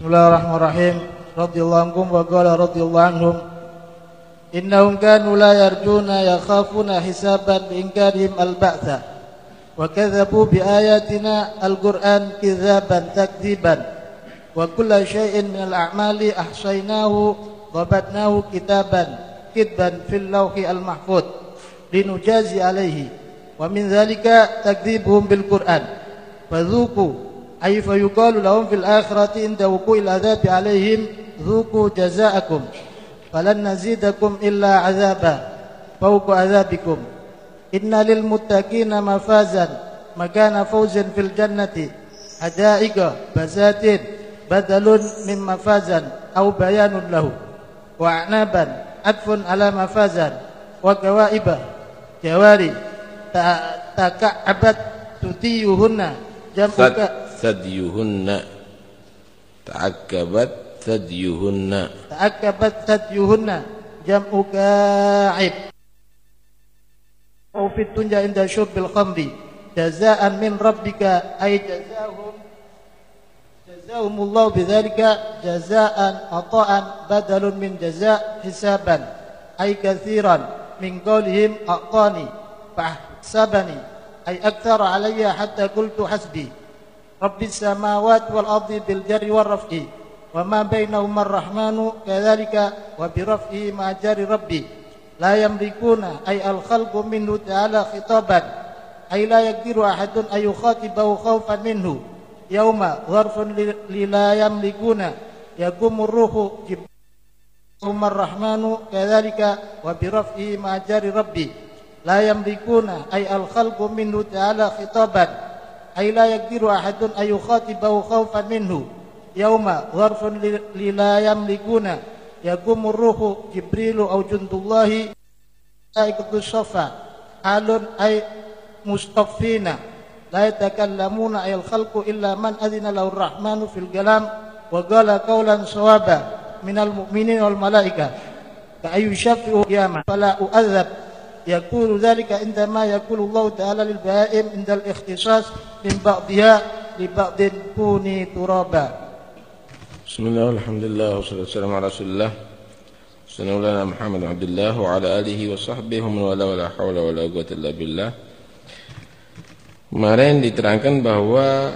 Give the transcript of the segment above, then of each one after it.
Bismillahirrahmanirrahim. Radhiyallahu anhum wa qala radhiyallahu anhum Innahum kanu la yarjuna yakhafuna hisaban bi inkarihim al-ba'tha wa kadzabu bi ayatina al-Qur'an kidzaban takdziban wa kullu shay'in min al-a'mali ahsaynahu dhabatnahu kitaban kidban fil lawhi al-mahfuz linujazi alaihi wa min dhalika takdzibuhum bil Qur'an fadhuku ay fa yuqalu lahum fil akhirati inda wuqu'il adzabi alaihim dhuku jazaakum falan nazidakum illa azaba fawqa azabikum inna lil muttaqina mafazan makana fawzan fil jannati hadaiqa basatin badalun min mafazan aw bayanun lahu wa a'naban adfun ala mafazan wa sadyuhunna ta'akkabat ثديهن. تأكبت ثديهن. جمع كاعب. أو في الدنيا عند شرب الخمر. جزاء من ربك. أي جزاهم. جزاهم الله بذلك. جزاء عطاء بدل من جزاء حسابا. أي كثيرا. من قولهم أعطاني. فاحسبني. أي أكثر علي حتى قلت حسبي. rabbis samawati wal ardi bil jarri war raf'i wa ma bainahuma ar-rahmanu kadzalika wa bi raf'i ma Jari rabbi la yamlikuna ay al khalqu minhu ta'ala khitaban ay la yaqdiru ahadun ay yukhatibahu khawfan minhu yauma gharfun li la yamlikuna yaqumur ruhu Umar Rahmanu kadzalika wa bi raf'i ma Jari rabbi la yamlikuna ay al khalqu minhu ta'ala khitaban أي لا يقدر أحد أن يخاطبه خوفا منه. يوم ظرف للا يملكون يقوم الروح جبريل أو جند الله ملائكة الصفا حال أي مصطفين لا يتكلمون أي الخلق إلا من أذن له الرحمن في الكلام وقال قولا صوابا من المؤمنين والملائكة. فأي يشفئ قياما؟ فلا أؤذب. يقول ذلك عندما يقول الله تعالى للبهائم عند الاختصاص من بعضها لبعض كوني ترابا. بسم الله والحمد لله والصلاة والسلام على رسول الله. سنولنا محمد عبد الله وعلى آله وصحبه ومن ولا ولا حول ولا قوة إلا بالله. Kemarin diterangkan bahwa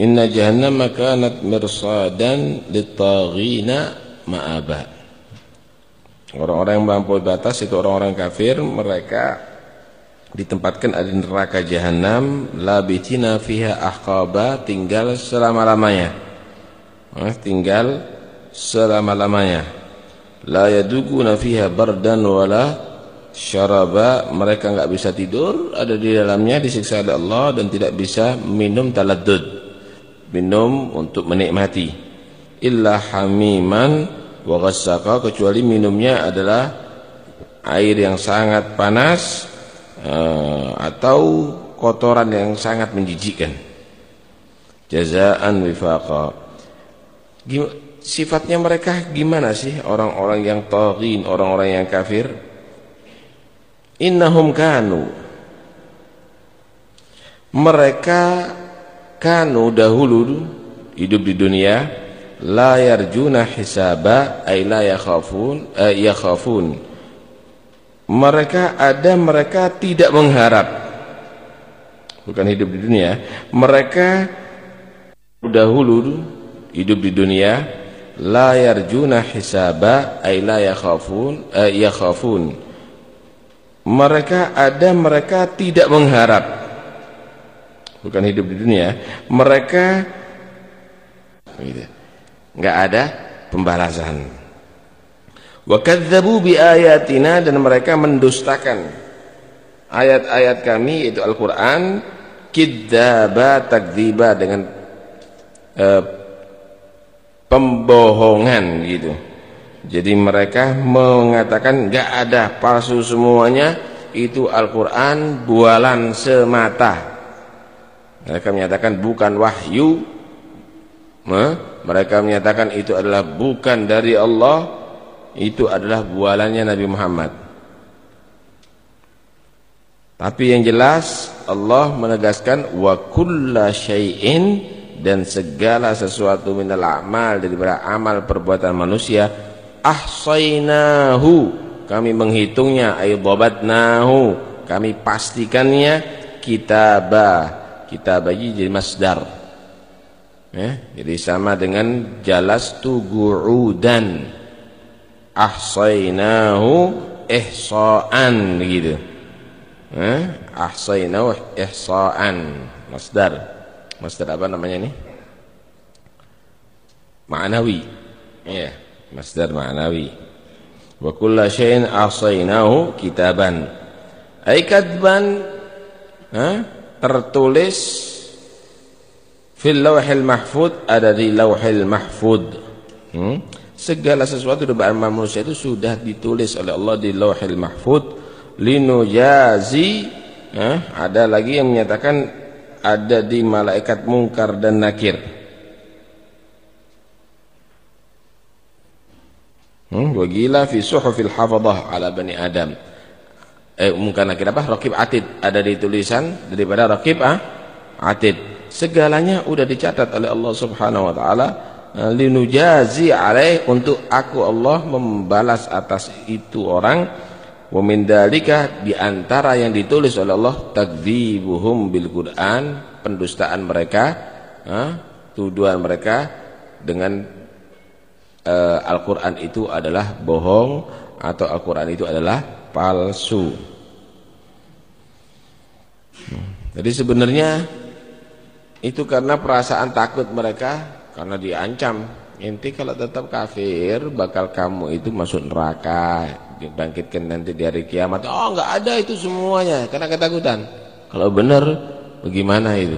Inna jahannam makanat mirsadan litaghina ma'aba. Orang-orang yang melampaui batas itu orang-orang kafir Mereka ditempatkan ada neraka jahanam Labitina fiha ahqaba Tinggal selama-lamanya. Tinggal selama-lamanya. La yaduguna fiha bardan wala syaraba mereka enggak bisa tidur ada di dalamnya disiksa oleh Allah dan tidak bisa minum taladdud minum untuk menikmati. Illa hamiman wa ghassaka kecuali minumnya adalah air yang sangat panas uh, atau kotoran yang sangat menjijikkan. Jazaan wifaqa. Sifatnya mereka gimana sih orang-orang yang taghin, orang-orang yang kafir? Innahum kanu. Mereka kanu dahulu hidup di dunia la yarjuna hisaba ay la yakhafun ay yakhafun. Mereka ada mereka tidak mengharap. Bukan hidup di dunia. Mereka dahulu hidup di dunia. La yarjuna hisaba ay la yakhafun eh, yakhafun. Mereka ada mereka tidak mengharap. Bukan hidup di dunia. Mereka gitu. Enggak ada pembalasan wa kadzdzabu bi ayatina dan mereka mendustakan ayat-ayat kami yaitu Al-Qur'an kidzaba takdziba dengan uh, pembohongan gitu. Jadi mereka mengatakan enggak ada palsu semuanya itu Al-Qur'an bualan semata. Mereka menyatakan bukan wahyu. Mereka menyatakan itu adalah bukan dari Allah, itu adalah bualannya Nabi Muhammad. Tapi yang jelas Allah menegaskan wa kulla syai'in dan segala sesuatu minal amal daripada amal perbuatan manusia ahsainahu kami menghitungnya ay dhabatnahu kami pastikannya kitabah kitabah jadi masdar ya jadi sama dengan jalas tugu'udan ahsainahu ihsa'an gitu eh ahsainahu ihsa'an. Masdar. Masdar apa namanya ini? Ma'nawi. Ya masdar ma'nawi. Wa kullu syai'in ahsainahu kitaban. Ay kadban ha tertulis fil lauhil mahfud ada di lauhil mahfud. Hmm? segala sesuatu di manusia itu sudah ditulis oleh Allah di lauhil mahfud. Linujazi eh, ada lagi yang menyatakan ada di malaikat mungkar dan nakir. Hmm, wagila fi suhufil ala bani adam. Eh mungkar nakir apa? Rakib atid. Ada di tulisan daripada rakib ah atid segalanya sudah dicatat oleh Allah Subhanahu wa taala Eh, linujazi alaih untuk aku Allah membalas atas itu orang. Wa min dalika di antara yang ditulis oleh Allah takdzibuhum bil Quran pendustaan mereka eh, tuduhan mereka dengan uh, Al-Qur'an itu adalah bohong atau Al-Qur'an itu adalah palsu. Jadi sebenarnya itu karena perasaan takut mereka karena diancam. Inti kalau tetap kafir bakal kamu itu masuk neraka dibangkitkan nanti di hari kiamat. Oh enggak ada itu semuanya karena ketakutan. Kalau benar bagaimana itu?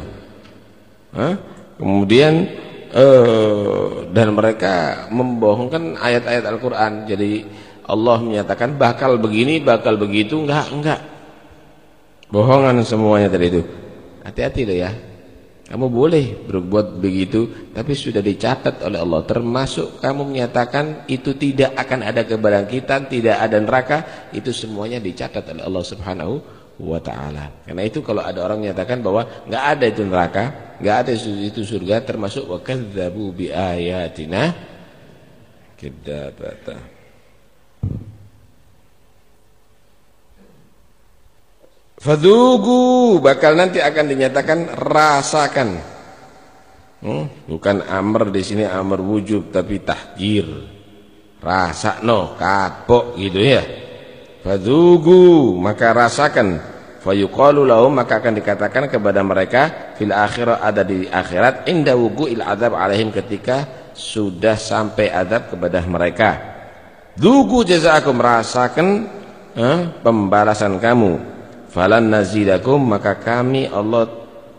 Hah? kemudian eh, dan mereka membohongkan ayat-ayat Al-Quran. Jadi Allah menyatakan bakal begini bakal begitu enggak enggak bohongan semuanya tadi itu. Hati-hati loh ya kamu boleh berbuat begitu Tapi sudah dicatat oleh Allah. Termasuk kamu menyatakan Itu tidak akan ada kebangkitan Tidak ada neraka Itu semuanya dicatat oleh Allah subhanahu wa ta'ala. Karena itu kalau ada orang menyatakan bahwa nggak ada itu neraka nggak ada itu surga Termasuk wa kadzabu bi ayatina Kidabata Fadugu bakal nanti akan dinyatakan rasakan. Hmm, bukan amr di sini amr wujub tapi tahjir. Rasa no kapok gitu ya. Fadugu maka rasakan. Fayuqalu lahum maka akan dikatakan kepada mereka fil akhirat ada di akhirat inda wugu'il adab alaihim ketika sudah sampai adab kepada mereka. Dugu jazaakum rasakan eh, pembalasan kamu falan nazidakum maka kami Allah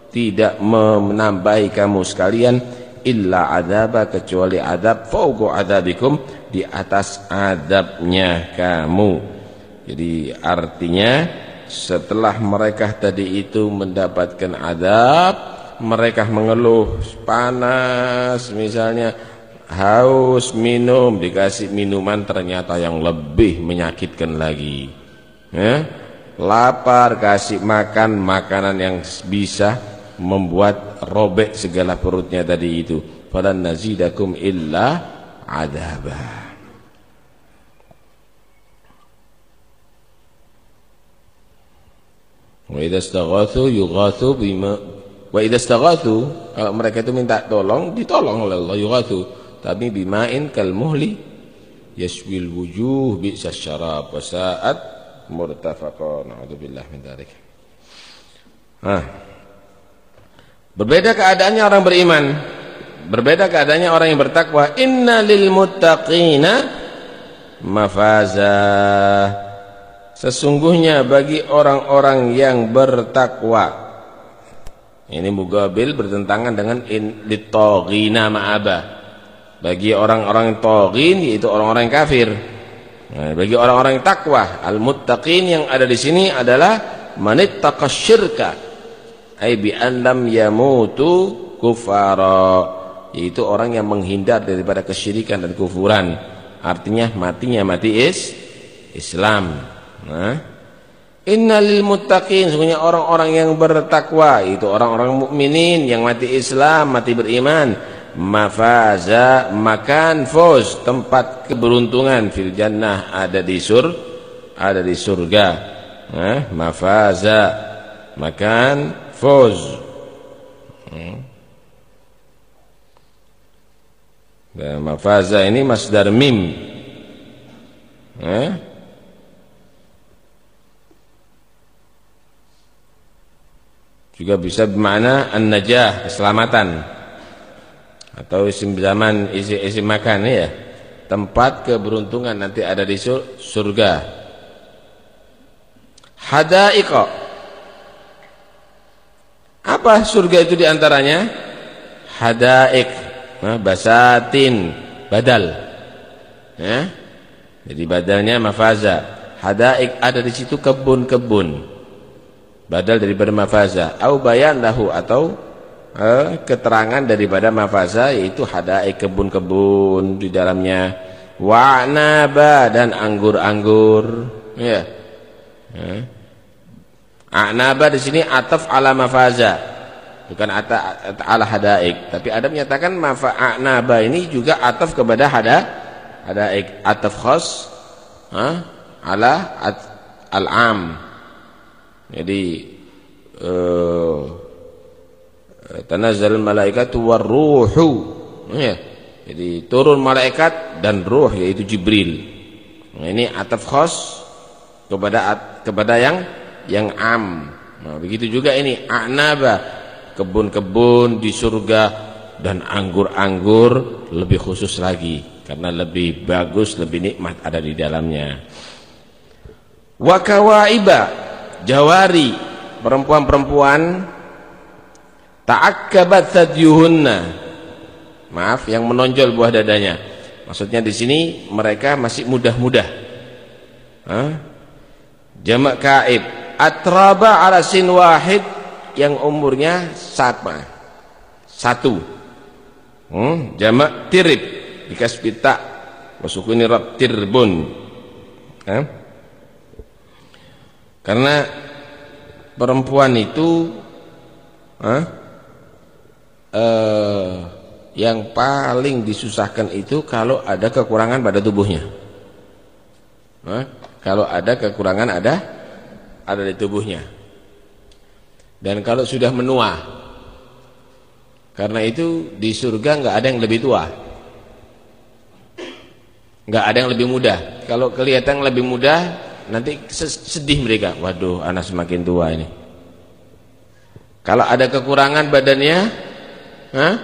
tidak menambahi kamu sekalian illa adaba kecuali adab fauqa adabikum di atas adabnya kamu. Jadi artinya setelah mereka tadi itu mendapatkan adab mereka mengeluh panas misalnya haus minum dikasih minuman ternyata yang lebih menyakitkan lagi. Ya lapar kasih makan makanan yang bisa membuat robek segala perutnya tadi itu. Falan nazidakum illa adaba. Wa idza istaghathu yughathu bima wa idza istaghathu kalau mereka itu minta tolong ditolong oleh Allah yughathu. Tapi bima'in kal muhli yaswil wujuh bi'sa syarab wa sa'at murtafaqun. A'udzubillah min dzalik. Nah. Berbeda keadaannya orang beriman. Berbeda keadaannya orang yang bertakwa. Inna lil muttaqina mafaza. Sesungguhnya bagi orang-orang yang bertakwa. Ini mugabil bertentangan dengan in litaghina ma'aba. Bagi orang-orang taghin yaitu orang-orang kafir. Nah, bagi orang-orang yang takwa, al-muttaqin yang ada di sini adalah manittaqa syirka. Ai bi lam yamutu kufara. Yaitu orang yang menghindar daripada kesyirikan dan kufuran. Artinya matinya mati is Islam. Nah, Innalil muttaqin sesungguhnya orang-orang yang bertakwa itu orang-orang mukminin yang mati Islam, mati beriman, mafaza makan fuz tempat keberuntungan fil jannah ada di sur ada di surga. Nah, mafaza makan fuz. Hmm. Mafaza ini masdar mim. Eh? juga bisa bermakna an-najah, keselamatan. Atau isim zaman isi isim makan ya. Tempat keberuntungan nanti ada di surga. Hadaiqa. Apa surga itu di antaranya? Hadaik. Nah, basatin, badal. Ya. Jadi badalnya mafaza. Hadaik ada di situ kebun-kebun badal daripada mafaza au bayan lahu atau eh, keterangan daripada mafaza yaitu hadai kebun-kebun di dalamnya. Wa'naba dan anggur-anggur. Ya. Eh. a'naba di sini ataf ala mafaza bukan ata, ala hadaik. Tapi ada menyatakan mafa a'naba ini juga ataf kepada hada hadaik. Ataf khas eh, ala al-am. Jadi uh, tanazzalul malaikatu warruhu. Ya. Jadi turun malaikat dan ruh yaitu Jibril. Nah, ini ataf khas kepada kepada yang yang am. Nah, begitu juga ini a'naba kebun-kebun di surga dan anggur-anggur lebih khusus lagi karena lebih bagus, lebih nikmat ada di dalamnya. Wa kawaiba jawari perempuan-perempuan ta'akkabat sadyuhunna maaf yang menonjol buah dadanya. Maksudnya di sini mereka masih mudah-mudah. Jamak kaib. Atraba ala sin wahid yang umurnya sama. Satu. Hmm? jamak tirib. Dikasbita wasukuni rab tirbun. Ha? Karena perempuan itu eh, eh, yang paling disusahkan itu kalau ada kekurangan pada tubuhnya. Eh, kalau ada kekurangan ada ada di tubuhnya. Dan kalau sudah menua, karena itu di surga nggak ada yang lebih tua, nggak ada yang lebih muda. Kalau kelihatan lebih muda, nanti sedih mereka waduh anak semakin tua ini kalau ada kekurangan badannya huh?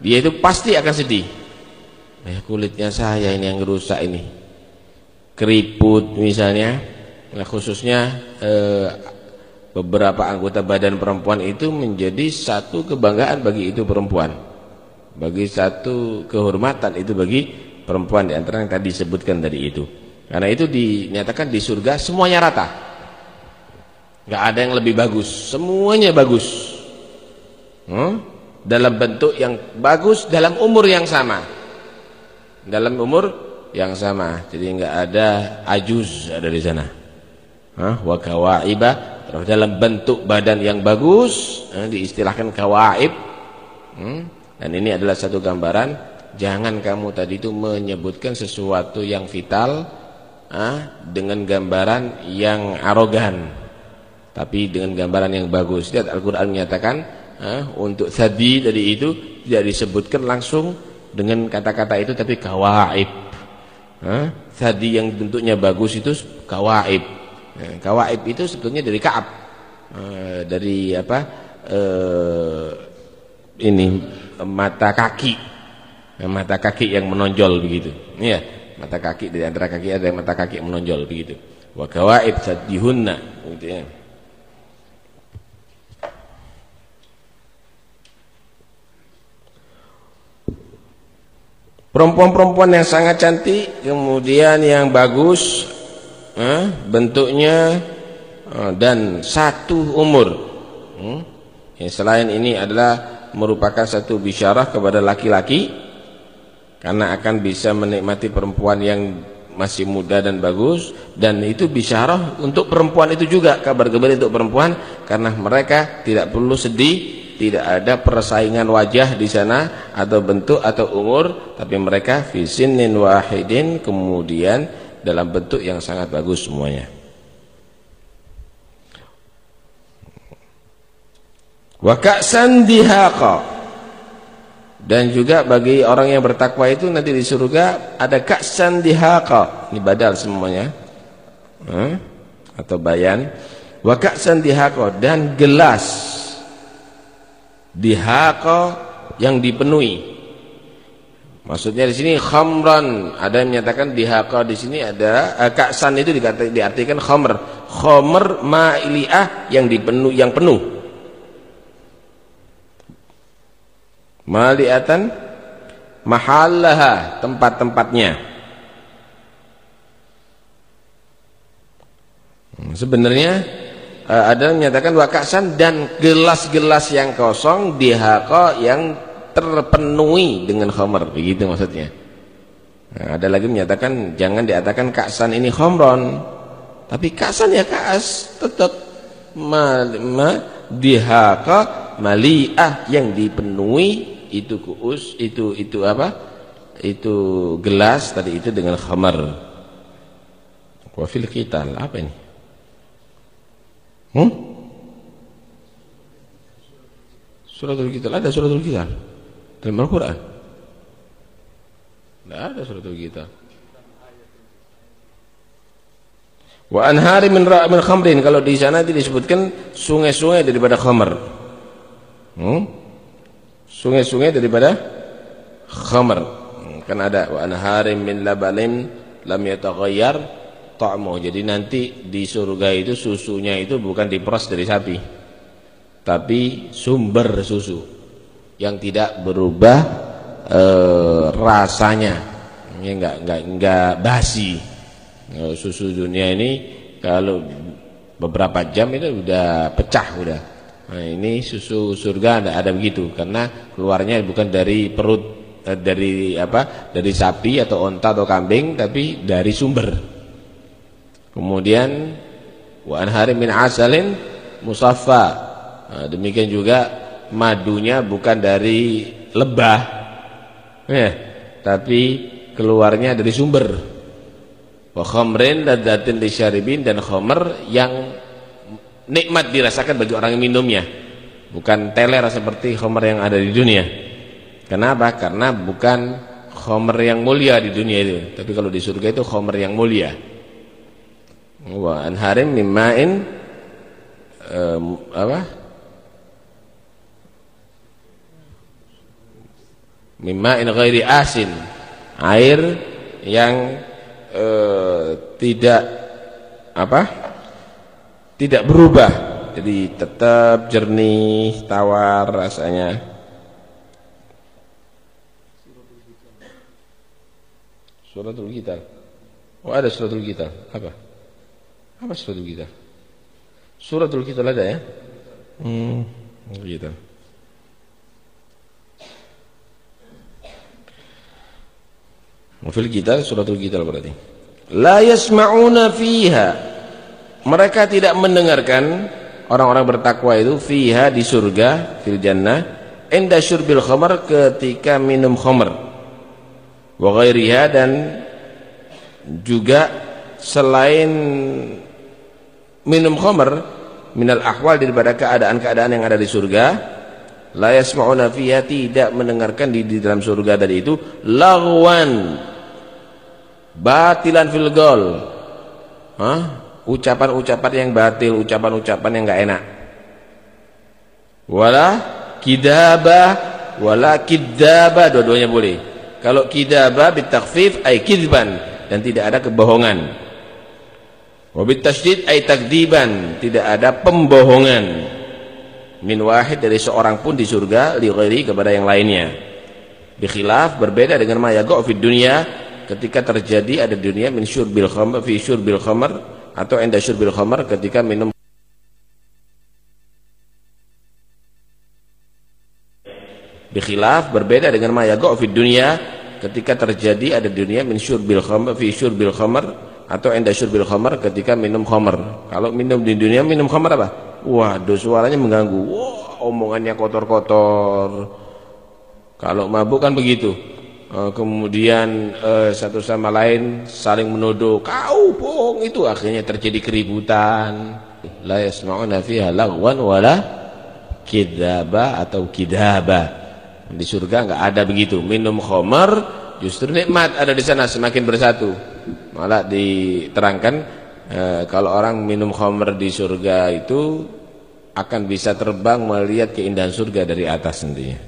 dia itu pasti akan sedih eh, kulitnya saya ini yang rusak ini keriput misalnya nah, khususnya eh, beberapa anggota badan perempuan itu menjadi satu kebanggaan bagi itu perempuan bagi satu kehormatan itu bagi perempuan di antara yang tadi disebutkan tadi itu karena itu dinyatakan di surga semuanya rata. Gak ada yang lebih bagus, semuanya bagus. Hmm? Dalam bentuk yang bagus, dalam umur yang sama. Dalam umur yang sama. Jadi nggak ada ajuz ada di sana. Hah? Wa kawaiba dalam bentuk badan yang bagus, eh, diistilahkan kawaib. Hmm? Dan ini adalah satu gambaran jangan kamu tadi itu menyebutkan sesuatu yang vital ah, dengan gambaran yang arogan tapi dengan gambaran yang bagus lihat Al-Quran menyatakan ah, untuk tadi itu tidak disebutkan langsung dengan kata-kata itu tapi kawaib. Ah, sadi yang bentuknya bagus itu kawaib. Nah, kawaib itu sebetulnya dari kaab. Ah, dari apa eh, ini mata kaki. Mata kaki yang menonjol begitu. Ya mata kaki dari antara kaki ada mata kaki yang menonjol begitu. Wa kawaib sadihunna gitu ya Perempuan-perempuan yang sangat cantik kemudian yang bagus eh, bentuknya eh, dan satu umur. Hmm? Yang selain ini adalah merupakan satu bisyarah kepada laki-laki karena akan bisa menikmati perempuan yang masih muda dan bagus dan itu bisyarah untuk perempuan itu juga kabar gembira untuk perempuan karena mereka tidak perlu sedih tidak ada persaingan wajah di sana atau bentuk atau umur tapi mereka fisinin wahidin kemudian dalam bentuk yang sangat bagus semuanya wa ka'san dihaqa dan juga bagi orang yang bertakwa itu nanti di surga ada ka'san dihaqa. Ini badal semuanya. Atau bayan. Wa ka'san dihaqa dan gelas dihaqa yang dipenuhi. Maksudnya di sini khamran, ada yang menyatakan dihaqa di sini ada eh, ka'san itu diartikan khamr. Khamr ma'iliah yang dipenuh yang penuh. maliatan mahallaha tempat-tempatnya sebenarnya ada yang menyatakan wakasan dan gelas-gelas yang kosong dihaka yang terpenuhi dengan khamr begitu maksudnya nah, ada lagi menyatakan jangan diatakan kaksan ini khamron tapi kaksan ya kaas tetap ma, ma dihaka maliah yang dipenuhi itu kuus, itu itu apa? Itu gelas tadi itu dengan khamar. Wa fil qital apa ini? Hmm? Suratul Qital ada suratul Qital dalam Al-Qur'an. Tidak ada suratul Qital. Wa anhari min min khamrin kalau di sana disebutkan sungai-sungai daripada khamar. Hmm? sungai-sungai daripada khamar kan ada wa anharim min labanin lam yataghayyar ta'muh jadi nanti di surga itu susunya itu bukan diperas dari sapi tapi sumber susu yang tidak berubah e, rasanya ya enggak enggak enggak basi susu dunia ini kalau beberapa jam itu udah pecah udah Nah, ini susu surga ada, ada begitu karena keluarnya bukan dari perut eh, dari apa? Dari sapi atau onta atau kambing tapi dari sumber. Kemudian wa anhari min asalin musaffa. Nah, demikian juga madunya bukan dari lebah. Ya, tapi keluarnya dari sumber. Wa khamrin ladatin lisyaribin dan khamr yang nikmat dirasakan bagi orang yang minumnya bukan teler seperti khomer yang ada di dunia kenapa? karena bukan khomer yang mulia di dunia itu tapi kalau di surga itu khomer yang mulia wa anharim mimma'in apa? Mimma'in ghairi asin air yang uh, tidak apa? Tidak berubah. Jadi tetap jernih tawar rasanya. Suratul kita oh ada suratul kita apa apa suratul kita suratul kita ada ya? Hmm. Gitu. Mufil kita suratul kita berarti. La yasma'una fiha. Mereka tidak mendengarkan orang-orang bertakwa itu fiha di surga fil jannah inda syurbil khamar ketika minum khamar. Wa ghairiha dan juga selain minum khamar minal ahwal daripada keadaan-keadaan yang ada di surga la yasma'una fiha tidak mendengarkan di, di dalam surga tadi itu lagwan batilan fil gol Hah? ucapan-ucapan yang batil, ucapan-ucapan yang enggak enak. Wala kidabah, wala kidabah, dua-duanya boleh. Kalau kidabah bitakhfif ay kidban dan tidak ada kebohongan. Wa bitasydid ay takdiban, tidak ada pembohongan. Min wahid dari seorang pun di surga li kepada yang lainnya. Bikhilaf berbeda dengan ma yaqa fi dunya ketika terjadi ada dunia min syurbil khamr fi syurbil khamr atau enda syurbil khamar ketika minum bikhilaf berbeda dengan ma yaqa fi dunya ketika terjadi ada dunia min syurbil khamr fi syurbil khamr atau inda syurbil khamr ketika minum khamr. Kalau minum di dunia minum khamr apa? Waduh suaranya mengganggu. Wah, omongannya kotor-kotor. Kalau mabuk kan begitu. Eh, kemudian uh, satu sama lain saling menuduh kau bohong itu akhirnya terjadi keributan la yasma'una fiha lagwan wala kidaba atau kidaba di surga enggak ada begitu minum khamar justru nikmat ada di sana semakin bersatu malah diterangkan uh, kalau orang minum khamar di surga itu akan bisa terbang melihat keindahan surga dari atas nantinya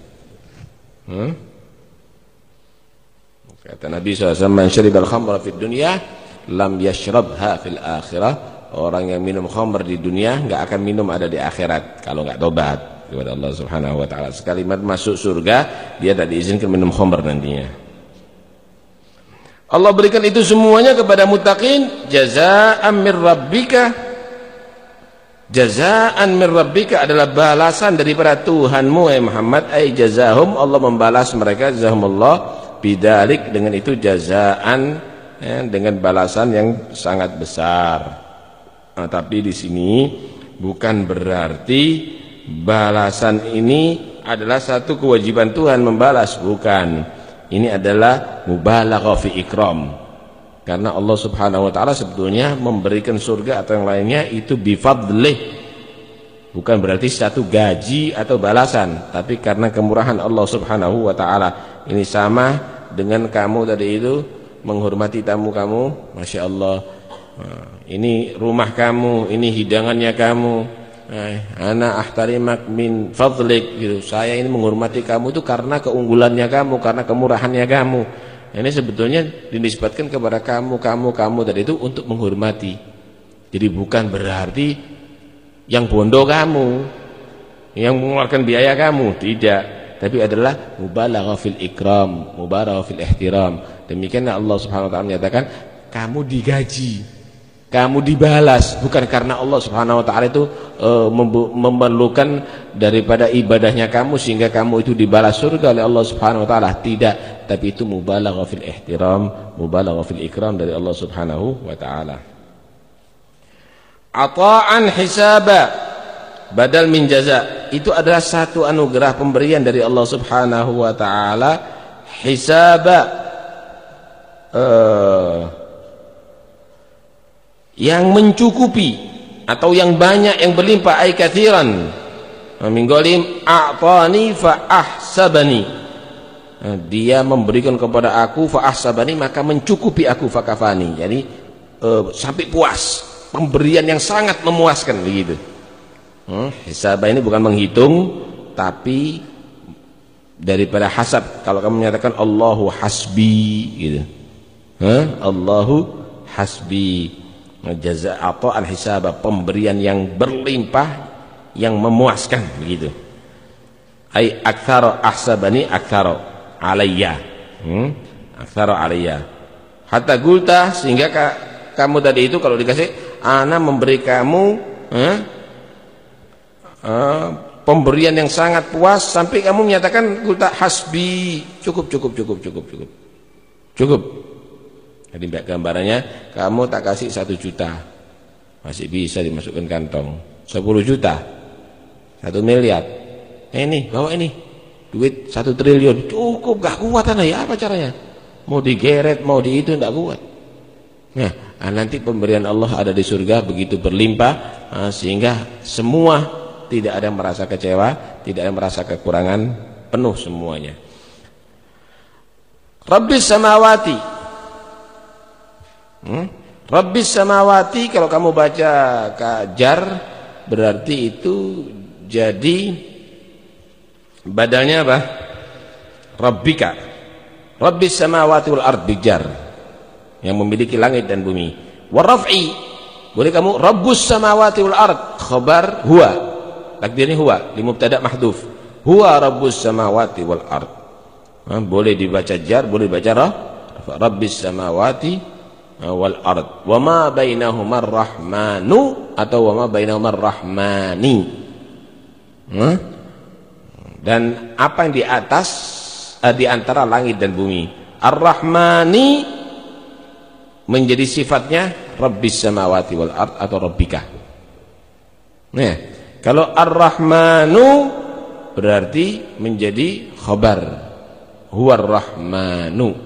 hmm? Kata Nabi SAW, Man syaribal khamra fid dunya, lam yashrabha fil akhirah. Orang yang minum khamr di dunia, enggak akan minum ada di akhirat. Kalau enggak tobat kepada Allah Subhanahu Wa Taala. Sekalimat masuk surga, dia tidak diizinkan minum khamr nantinya. Allah berikan itu semuanya kepada mutaqin jazaa'an mir rabbika jazaa'an mir rabbika adalah balasan daripada Tuhanmu ya Muhammad ay jazahum Allah membalas mereka jazahumullah bidalik dengan itu jazaan ya, dengan balasan yang sangat besar. Nah, tapi di sini bukan berarti balasan ini adalah satu kewajiban Tuhan membalas, bukan. Ini adalah mubalaghah fi ikram. Karena Allah Subhanahu wa taala sebetulnya memberikan surga atau yang lainnya itu bifadlih. Bukan berarti satu gaji atau balasan, tapi karena kemurahan Allah Subhanahu wa taala. Ini sama dengan kamu tadi itu menghormati tamu kamu, masya Allah. ini rumah kamu, ini hidangannya kamu. Ana ahtarimak min fadlik gitu. Saya ini menghormati kamu itu karena keunggulannya kamu, karena kemurahannya kamu. Ini sebetulnya dinisbatkan kepada kamu, kamu, kamu tadi itu untuk menghormati. Jadi bukan berarti yang bondo kamu, yang mengeluarkan biaya kamu, tidak tapi adalah mubalaghah fil ikram, mubalaghah fil ihtiram. Demikianlah Allah Subhanahu wa taala menyatakan kamu digaji, kamu dibalas bukan karena Allah Subhanahu wa taala itu e, memerlukan daripada ibadahnya kamu sehingga kamu itu dibalas surga oleh Allah Subhanahu wa taala. Tidak, tapi itu mubalaghah fil ihtiram, mubalaghah fil ikram dari Allah Subhanahu wa taala. Ata'an hisaba badal min jaza itu adalah satu anugerah pemberian dari Allah Subhanahu wa taala hisaba uh, yang mencukupi atau yang banyak yang berlimpah ay kathiran. Min golim a'tani fa ahsabani. Dia memberikan kepada aku fa ahsabani maka mencukupi aku fa kafani. Jadi uh, sampai puas. Pemberian yang sangat memuaskan begitu. Hmm, hisabah ini bukan menghitung tapi daripada hasab. Kalau kamu menyatakan Allahu hasbi gitu? Allahu hasbi jaza atau al hisabah pemberian yang berlimpah yang memuaskan begitu. Ay aktsara ahsabani aktsara alayya. Hmm? aktsara alayya. Hatta gulta sehingga ka, kamu tadi itu kalau dikasih ana memberi kamu eh, uh, pemberian yang sangat puas sampai kamu menyatakan kulta hasbi. Cukup cukup cukup cukup cukup. Cukup jadi mbak gambarannya kamu tak kasih satu juta. Masih bisa dimasukkan kantong. Sepuluh juta. Satu miliar. Eh, ini bawa ini. Duit satu triliun. Cukup gak kuat anak ya apa caranya? Mau digeret mau di itu tidak kuat. Nah nanti pemberian Allah ada di surga begitu berlimpah ah, sehingga semua tidak ada yang merasa kecewa, tidak ada yang merasa kekurangan, penuh semuanya. Rabbis samawati. Hmm? Rabbis samawati kalau kamu baca kajar berarti itu jadi badalnya apa? Rabbika. Rabbis samawati wal ard bijar yang memiliki langit dan bumi. Waraf'i boleh kamu Rabbus samawati wal ard khabar huwa takdirnya huwa di mubtada mahdhuf huwa rabbus samawati wal ard ha, boleh dibaca jar boleh dibaca rah rabbis samawati wal ard wa ma bainahuma rahmanu atau wa ma bainahuma rahmani dan apa yang di atas eh, di antara langit dan bumi Ar-Rahmani menjadi sifatnya Rabbis samawati wal ard atau Rabbika. Nah, kalau Ar-Rahmanu berarti menjadi khabar. Huwar Rahmanu.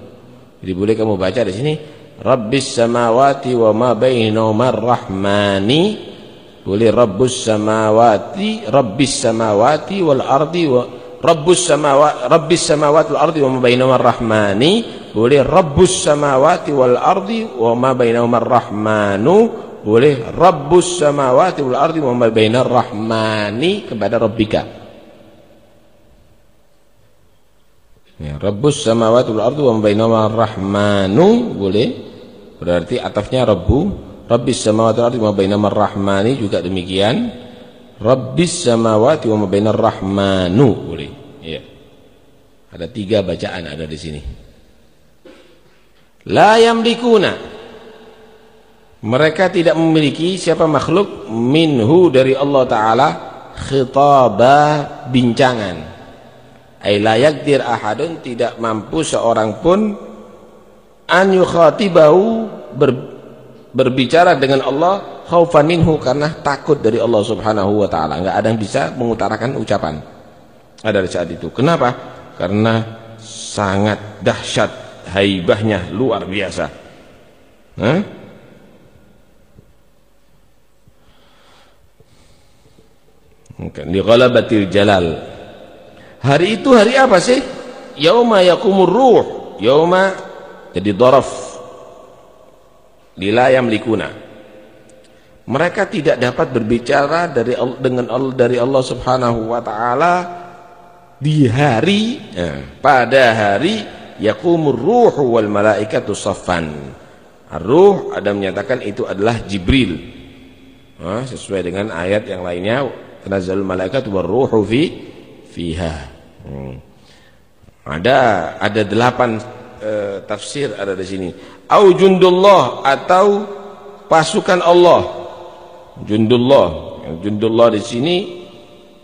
Jadi boleh kamu baca di sini Rabbis samawati wa ma bainahuma rahmani. Boleh Rabbus samawati Rabbis samawati wal ardi wa Rabbus samawati Rabbis samawati wal ardi wa ma bainahuma rahmani. Boleh Rabbus samawati wal ardi wa ma bainahuma rahmanu. Boleh Rabbus samawati wal ardi wa ma bainar rahmani kepada Rabbika. Ya Rabbus samawati wal ardi wa ma bainahuma rahmanu. Boleh Berarti atafnya Rabbu, Rabbis samawati wal ardi wa rahmani juga demikian. Rabbis samawati wa bainar rahmanu boleh. Iya. Ada tiga bacaan ada di sini. La yamlikuna mereka tidak memiliki siapa makhluk minhu dari Allah taala khitabah bincangan. Ai la yaqdir ahadun tidak mampu seorang pun an yukhatibahu ber, berbicara dengan Allah khaufan minhu karena takut dari Allah Subhanahu wa taala. Enggak ada yang bisa mengutarakan ucapan. Ada di saat itu. Kenapa? Karena sangat dahsyat haibahnya luar biasa. Hah? Di ghalabatil jalal. Hari itu hari apa sih? Yauma yakumur ruh. Yauma jadi dorof. Lila likuna mereka tidak dapat berbicara dari dengan Allah dari Allah Subhanahu wa taala di hari ya, pada hari yaqumur ruhu wal malaikatu saffan. Ruh ada menyatakan itu adalah Jibril. Nah, sesuai dengan ayat yang lainnya tanazzalul malaikatu war ruhu fi fiha. Hmm. ada ada delapan e, tafsir ada di sini. Au jundullah atau pasukan Allah. Jundullah. Jundullah di sini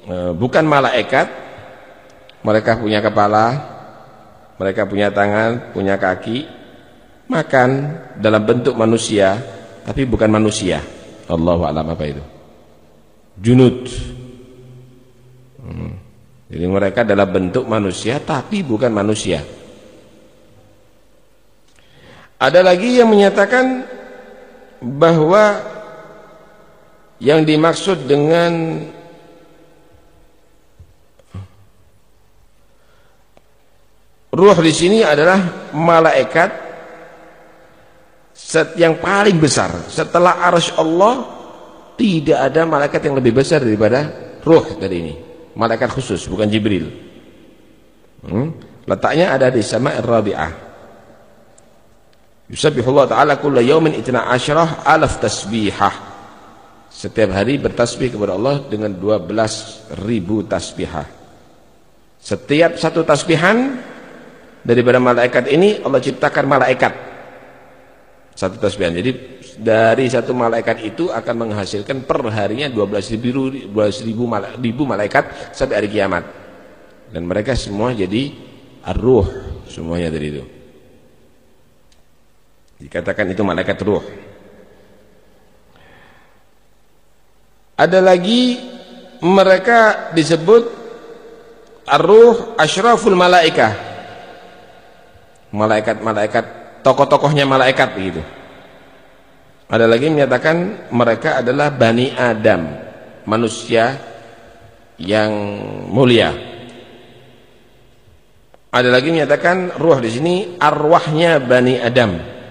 e, bukan malaikat. Mereka punya kepala, mereka punya tangan, punya kaki, makan dalam bentuk manusia, tapi bukan manusia. Allahu a'lam apa itu? Junud. Hmm. Jadi mereka dalam bentuk manusia tapi bukan manusia. Ada lagi yang menyatakan bahwa yang dimaksud dengan ruh di sini adalah malaikat yang paling besar. Setelah arsy Allah tidak ada malaikat yang lebih besar daripada ruh dari ini. Malaikat khusus bukan Jibril. Hmm? letaknya ada di sama Rabi'ah Yusabbihullah ta'ala kulla yawmin itna asyarah alaf tasbihah. Setiap hari bertasbih kepada Allah dengan 12 ribu tasbihah. Setiap satu tasbihan daripada malaikat ini Allah ciptakan malaikat. Satu tasbihan. Jadi dari satu malaikat itu akan menghasilkan per harinya 12 ribu, 12 ribu, ribu malaikat sampai hari kiamat. Dan mereka semua jadi arruh semuanya dari itu. Dikatakan itu malaikat ruh. Ada lagi mereka disebut ar-ruh asyraful malaikah. Malaikat-malaikat tokoh-tokohnya malaikat begitu. Ada lagi menyatakan mereka adalah Bani Adam, manusia yang mulia. Ada lagi menyatakan ruh di sini arwahnya Bani Adam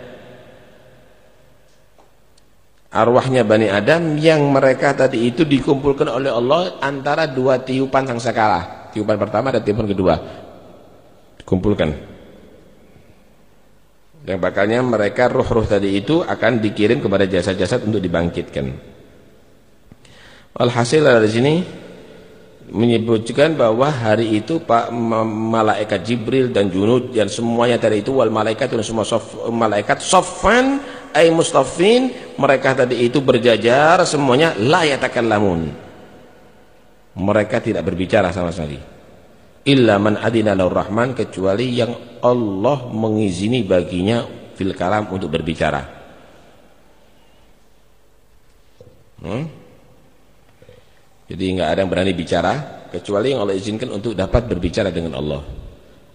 arwahnya Bani Adam yang mereka tadi itu dikumpulkan oleh Allah antara dua tiupan sangkakala. Tiupan pertama dan tiupan kedua. Dikumpulkan. Yang bakalnya mereka ruh-ruh tadi itu akan dikirim kepada jasad-jasad untuk dibangkitkan. Alhasil ada di sini menyebutkan bahwa hari itu Pak malaikat Jibril dan Junud dan semuanya tadi itu wal malaikat dan semua sof, malaikat sofan ay mustafin mereka tadi itu berjajar semuanya la yatakallamun mereka tidak berbicara sama sekali illa man adina rahman kecuali yang Allah mengizini baginya fil kalam untuk berbicara. Hmm? Jadi enggak ada yang berani bicara kecuali yang Allah izinkan untuk dapat berbicara dengan Allah.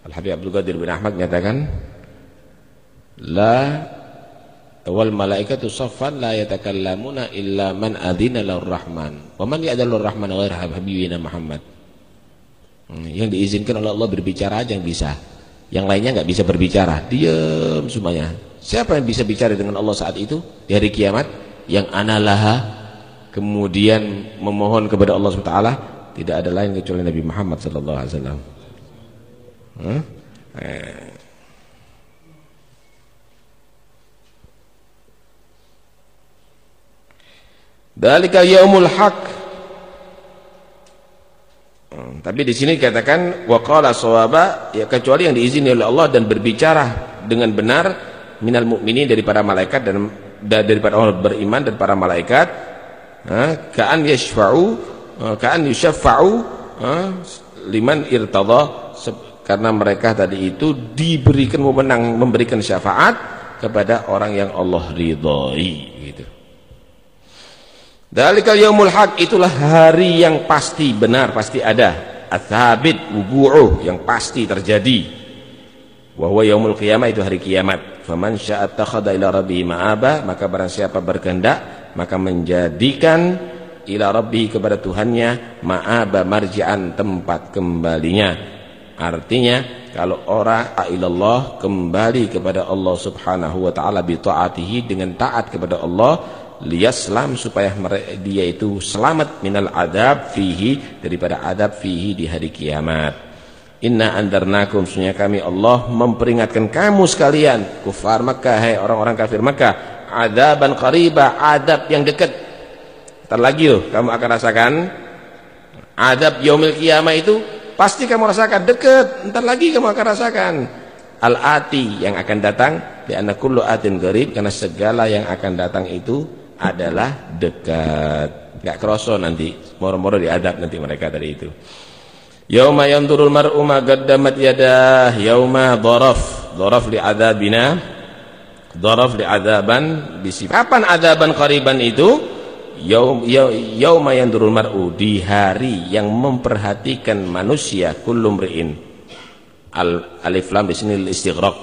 Al-Habib Abdul Qadir bin Ahmad menyatakan la wal malaikatu saffan la yatakallamuna illa man adina rahman. Wa man ya'dalur rahman ghair habibina Muhammad. Hmm, yang diizinkan oleh Allah berbicara aja yang bisa. Yang lainnya nggak bisa berbicara. Diam semuanya. Siapa yang bisa bicara dengan Allah saat itu? Di hari kiamat? Yang analaha kemudian memohon kepada Allah SWT tidak ada lain kecuali Nabi Muhammad sallallahu alaihi wasallam. Hmm? eh. Dalika yaumul haq. Hmm, tapi di sini dikatakan waqala sawaba ya kecuali yang diizini oleh Allah dan berbicara dengan benar minal mukminin dari para malaikat dan daripada orang beriman dan para malaikat ka'an yashfa'u ka'an yushaffa'u liman irtada karena mereka tadi itu diberikan wewenang memberikan syafaat kepada orang yang Allah ridhoi Dalikal yaumul haq itulah hari yang pasti benar pasti ada. Ats-tsabit wuqu'uh yang pasti terjadi. Wa huwa yaumul qiyamah itu hari kiamat. Faman syaa'a takhadha ila rabbih ma'aba maka barang siapa berkehendak maka menjadikan ila rabbih kepada Tuhannya ma'aba marji'an tempat kembalinya. Artinya kalau orang ilallah kembali kepada Allah Subhanahu wa taala bi taatihi dengan taat kepada Allah liyaslam supaya dia itu selamat minal adab fihi daripada adab fihi di hari kiamat. Inna andarnakum sunya kami Allah memperingatkan kamu sekalian kufar Makkah hai orang-orang kafir Makkah adaban qariba adab yang dekat. Ntar lagi yuk kamu akan rasakan adab yaumil kiamah itu pasti kamu rasakan dekat. Ntar lagi kamu akan rasakan al-ati yang akan datang di anna kullu atin garib karena segala yang akan datang itu adalah dekat. Enggak kroso nanti, moro-moro diadab nanti mereka tadi itu. Yauma yanturul mar'u ma qaddamat yadah, yauma dharaf, dharaf li adzabina, dharaf li adzaban bisi. Kapan adzaban qariban itu? Yaum yauma yanturul mar'u di hari yang memperhatikan manusia kullum ri'in. Al alif lam di sini istighraq.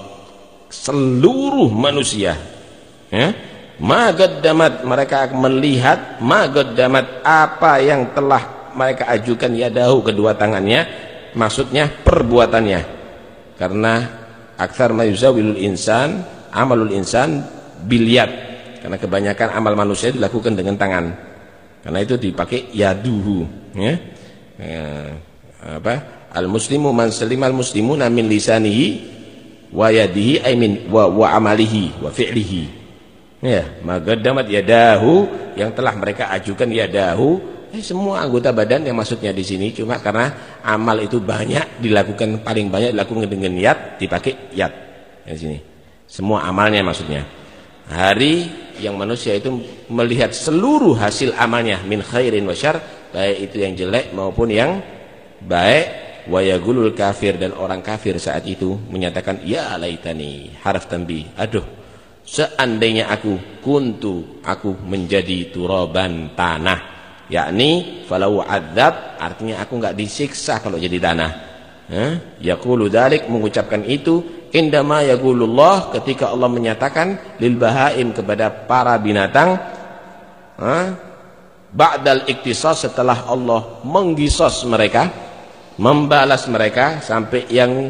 Seluruh manusia. Ya? Magaddamat mereka melihat magaddamat apa yang telah mereka ajukan yadahu kedua tangannya maksudnya perbuatannya. Karena aksar mayuzawilul insan amalul insan biliat. Karena kebanyakan amal manusia dilakukan dengan tangan. Karena itu dipakai yaduhu ya, ya apa? Al muslimu man salimal muslimuna min lisanihi wa yadihi wa, wa amalihi wa fi'lihi Ya, magadamat yadahu yang telah mereka ajukan yadahu eh, semua anggota badan yang maksudnya di sini cuma karena amal itu banyak dilakukan paling banyak dilakukan dengan yat dipakai yat di sini. Semua amalnya maksudnya. Hari yang manusia itu melihat seluruh hasil amalnya min khairin wa syar, baik itu yang jelek maupun yang baik wayagulul kafir dan orang kafir saat itu menyatakan ya laitani harf tanbih. Aduh seandainya aku kuntu aku menjadi turaban tanah yakni falau adzab artinya aku enggak disiksa kalau jadi tanah. Ya yaqulu dalik mengucapkan itu indama yaqulullah ketika Allah menyatakan lil bahaim kepada para binatang. Ha ba'dal iktisas setelah Allah menggisos mereka membalas mereka sampai yang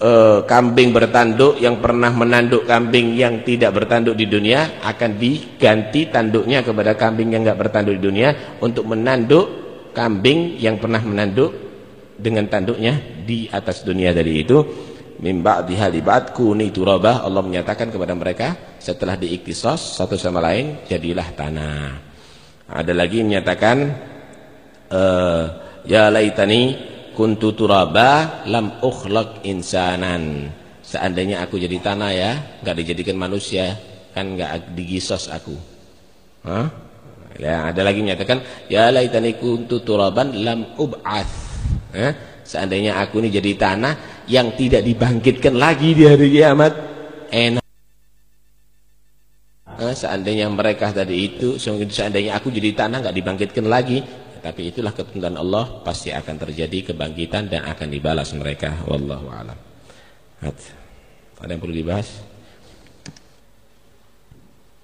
uh, kambing bertanduk yang pernah menanduk kambing yang tidak bertanduk di dunia akan diganti tanduknya kepada kambing yang enggak bertanduk di dunia untuk menanduk kambing yang pernah menanduk dengan tanduknya di atas dunia dari itu. Mimba dihalibat kuni turabah Allah menyatakan kepada mereka setelah diiktisos satu sama lain jadilah tanah. Ada lagi menyatakan uh, ya laitani kuntu turaba lam ukhlaq insanan seandainya aku jadi tanah ya enggak dijadikan manusia kan enggak digisos aku Hah? ya ada lagi menyatakan ya laitani kuntu turaban lam ub'ats eh? seandainya aku ini jadi tanah yang tidak dibangkitkan lagi di hari kiamat enak eh, seandainya mereka tadi itu seandainya aku jadi tanah nggak dibangkitkan lagi tapi itulah ketentuan Allah pasti akan terjadi kebangkitan dan akan dibalas mereka. Wallahu alam. Ada yang perlu dibahas?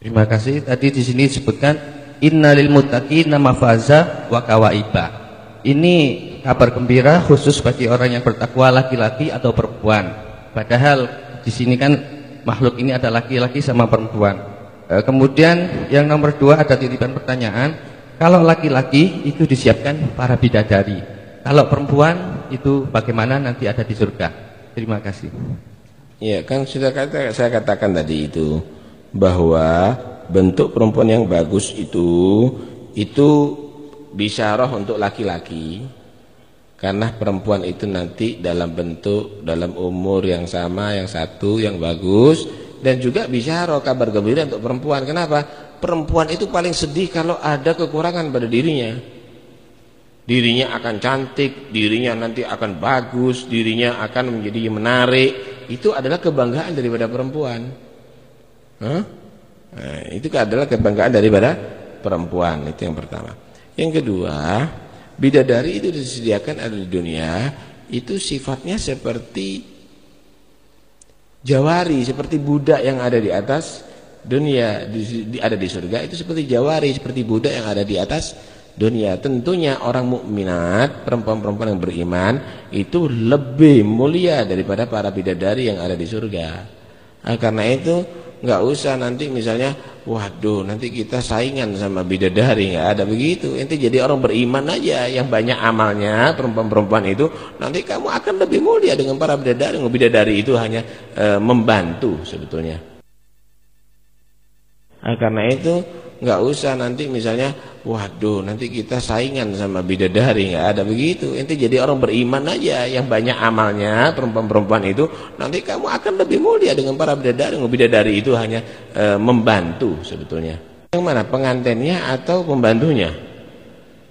Terima kasih. Tadi di sini disebutkan innalil muttaqina mafaza wa kawaiba. Ini kabar gembira khusus bagi orang yang bertakwa laki-laki atau perempuan. Padahal di sini kan makhluk ini ada laki-laki sama perempuan. Eh, kemudian yang nomor dua ada titipan pertanyaan, kalau laki-laki itu disiapkan para bidadari, kalau perempuan itu bagaimana nanti ada di surga? Terima kasih. Ya kan sudah kata saya katakan tadi itu bahwa bentuk perempuan yang bagus itu itu bisa roh untuk laki-laki karena perempuan itu nanti dalam bentuk dalam umur yang sama yang satu yang bagus dan juga bisyarah kabar gembira untuk perempuan. Kenapa? Perempuan itu paling sedih kalau ada kekurangan pada dirinya. Dirinya akan cantik, dirinya nanti akan bagus, dirinya akan menjadi menarik. Itu adalah kebanggaan daripada perempuan. Huh? Nah, itu adalah kebanggaan daripada perempuan. Itu yang pertama. Yang kedua, bidadari itu disediakan ada di dunia, itu sifatnya seperti jawari seperti budak yang ada di atas dunia di, di, ada di surga itu seperti jawari seperti budak yang ada di atas dunia. Tentunya orang mukminat perempuan-perempuan yang beriman itu lebih mulia daripada para bidadari yang ada di surga. Nah, karena itu nggak usah nanti misalnya waduh nanti kita saingan sama bidadari. Nggak ada begitu. Nanti jadi orang beriman aja. Yang banyak amalnya perempuan-perempuan itu nanti kamu akan lebih mulia dengan para bidadari. Bidadari itu hanya e, membantu sebetulnya nah, karena itu nggak usah nanti misalnya waduh nanti kita saingan sama bidadari. Nggak ada begitu. Nanti jadi orang beriman aja. Yang banyak amalnya perempuan-perempuan itu nanti kamu akan lebih mulia dengan para bidadari. Bidadari itu hanya e, membantu sebetulnya. Yang mana? Pengantennya atau pembantunya?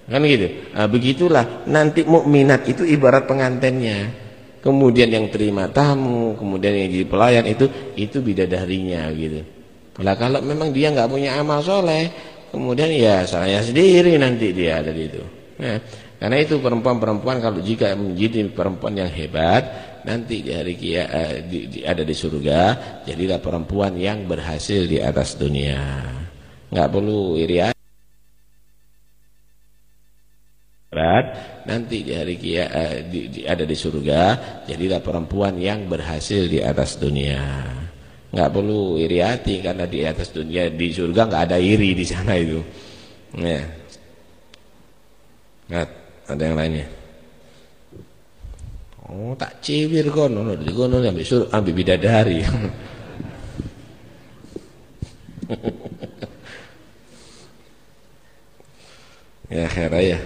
Kan gitu. Nah, begitulah. Nanti mukminat itu ibarat pengantennya kemudian yang terima tamu kemudian yang jadi pelayan itu itu bidadarinya gitu lah kalau memang dia nggak punya amal soleh, kemudian ya salahnya sendiri nanti dia ada di itu. Nah, karena itu perempuan-perempuan kalau jika menjadi perempuan yang hebat, nanti di hari kia, eh, di, di, ada di surga, jadilah perempuan yang berhasil di atas dunia. Nggak perlu iri nanti di hari kia, eh, di, di, ada di surga, jadilah perempuan yang berhasil di atas dunia nggak perlu iri hati karena di atas dunia di surga nggak ada iri di sana itu. Ya. Nggak ada yang lainnya? Oh tak cewir kono. Di kono ambil sur ambil bidadari. Ya khair ya